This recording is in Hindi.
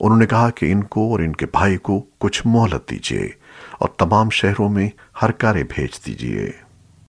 उन्होंने कहा कि इनको और इनके भाई को कुछ मोहलत दीजिए और तमाम शहरों में हर कार्य भेज दीजिए।